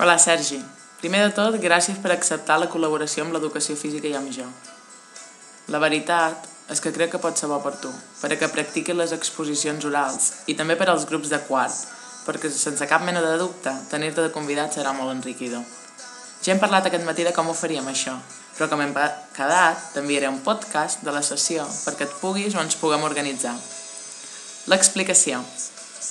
Hola, Sergi. Primer de tot, gràcies per acceptar la col·laboració amb l'educació física i amb jo. La veritat és que crec que pot ser bo per tu, perquè practiquis les exposicions orals i també per als grups de quart, perquè sense cap mena de dubte, tenir-te de convidat serà molt enriquidor. Ja hem parlat aquest matí de com ho faríem això, però com hem quedat, t'enviaré un podcast de la sessió perquè et puguis o ens puguem organitzar. L'explicació.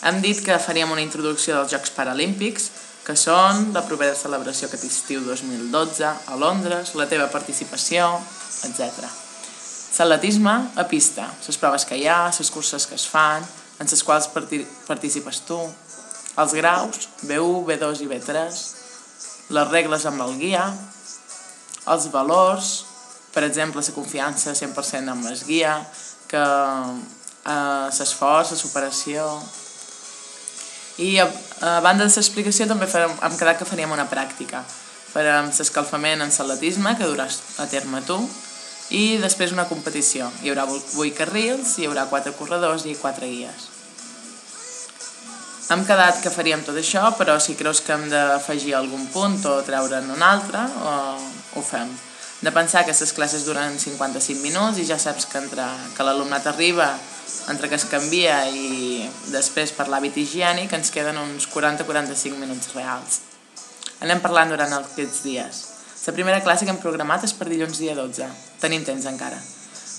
Hem dit que faríem una introducció dels Jocs Paralímpics, que són la propera celebració aquest estiu 2012 a Londres, la teva participació, etc. L'atletisme a pista, les proves que hi ha, les curses que es fan, en les quals participes tu, els graus, B1, B2 i B3, les regles amb el guia, els valors, per exemple, la confiança 100% amb el guia, que eh, l'esforç, la superació... I a, a banda de l'explicació també farem, hem quedat que faríem una pràctica. Farem l'escalfament en l'atletisme, que duràs a terme tu, i després una competició. Hi haurà 8 carrils, hi haurà 4 corredors i 4 guies. Hem quedat que faríem tot això, però si creus que hem d'afegir algun punt o treure'n un altre, o, ho fem. De pensar que les classes duren 55 minuts i ja saps que entre que l'alumnat arriba, entre que es canvia i després per l'hàbit higiènic ens queden uns 40-45 minuts reals. Anem parlant durant aquests dies. La primera classe que hem programat és per dilluns dia 12. Tenim temps encara.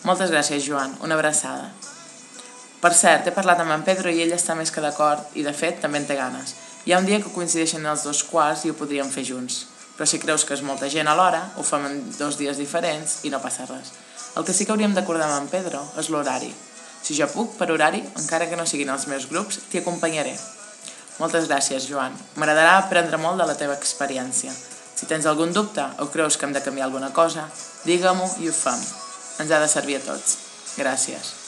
Moltes gràcies, Joan. Una abraçada. Per cert, he parlat amb en Pedro i ell està més que d'acord i, de fet, també en té ganes. Hi ha un dia que coincideixen els dos quarts i ho podríem fer junts. Però si creus que és molta gent alhora, ho fem en dos dies diferents i no passa res. El que sí que hauríem d'acordar amb en Pedro és l'horari. Si jo puc, per horari, encara que no siguin els meus grups, t'hi acompanyaré. Moltes gràcies, Joan. M'agradarà aprendre molt de la teva experiència. Si tens algun dubte o creus que hem de canviar alguna cosa, digue-m'ho i ho fem. Ens ha de servir a tots. Gràcies.